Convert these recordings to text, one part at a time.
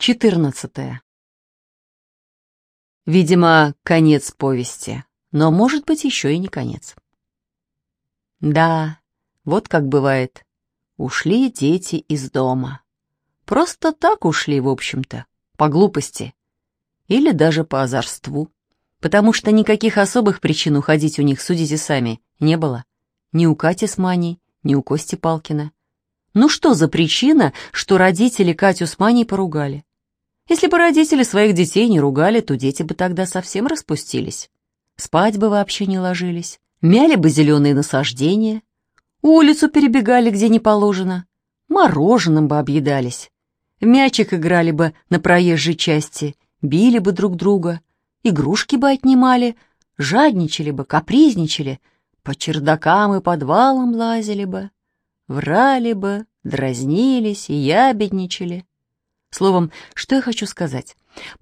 14. Видимо, конец повести, но, может быть, еще и не конец. Да, вот как бывает. Ушли дети из дома. Просто так ушли, в общем-то, по глупости. Или даже по озорству. Потому что никаких особых причин уходить у них, судите сами, не было. Ни у Кати с Маней, ни у Кости Палкина. Ну что за причина, что родители Катю с Маней поругали? Если бы родители своих детей не ругали, то дети бы тогда совсем распустились. Спать бы вообще не ложились, мяли бы зеленые насаждения, улицу перебегали где не положено, мороженым бы объедались, в мячик играли бы на проезжей части, били бы друг друга, игрушки бы отнимали, жадничали бы, капризничали, по чердакам и подвалам лазили бы, врали бы, дразнились и ябедничали. Словом, что я хочу сказать?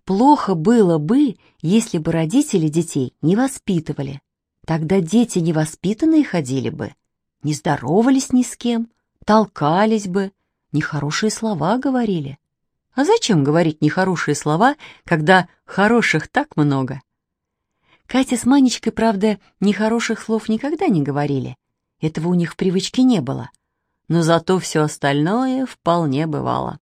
Плохо было бы, если бы родители детей не воспитывали. Тогда дети невоспитанные ходили бы, не здоровались ни с кем, толкались бы, нехорошие слова говорили. А зачем говорить нехорошие слова, когда хороших так много? Катя с Манечкой, правда, нехороших слов никогда не говорили. Этого у них в привычке не было. Но зато все остальное вполне бывало.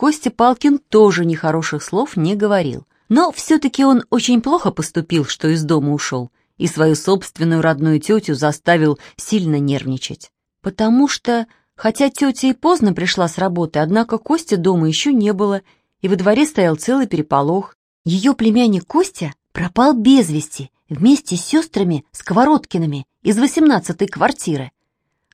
Костя Палкин тоже нехороших слов не говорил. Но все-таки он очень плохо поступил, что из дома ушел, и свою собственную родную тетю заставил сильно нервничать. Потому что, хотя тетя и поздно пришла с работы, однако Костя дома еще не было, и во дворе стоял целый переполох. Ее племянник Костя пропал без вести вместе с сестрами Сковородкиными из восемнадцатой квартиры.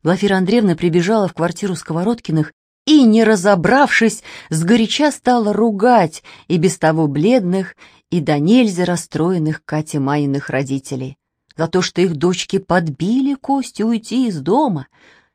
Глафира Андреевна прибежала в квартиру Сковородкиных и, не разобравшись, сгоряча стала ругать и без того бледных, и до нельзя расстроенных Кате Майиных родителей за то, что их дочки подбили Костю уйти из дома,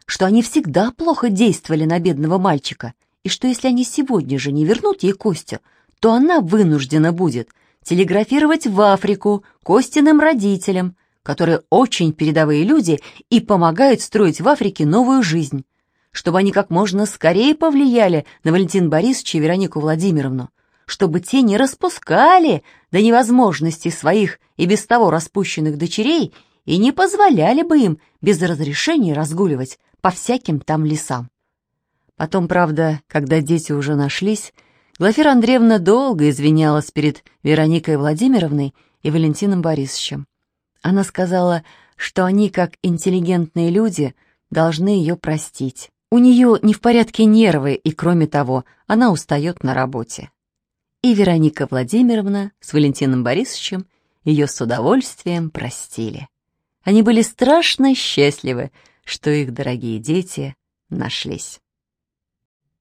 что они всегда плохо действовали на бедного мальчика, и что если они сегодня же не вернут ей Костю, то она вынуждена будет телеграфировать в Африку Костиным родителям, которые очень передовые люди и помогают строить в Африке новую жизнь чтобы они как можно скорее повлияли на Валентин Борисовича и Веронику Владимировну, чтобы те не распускали до невозможности своих и без того распущенных дочерей и не позволяли бы им без разрешения разгуливать по всяким там лесам. Потом, правда, когда дети уже нашлись, Глафира Андреевна долго извинялась перед Вероникой Владимировной и Валентином Борисовичем. Она сказала, что они, как интеллигентные люди, должны ее простить. У нее не в порядке нервы, и, кроме того, она устает на работе. И Вероника Владимировна с Валентином Борисовичем ее с удовольствием простили. Они были страшно счастливы, что их дорогие дети нашлись.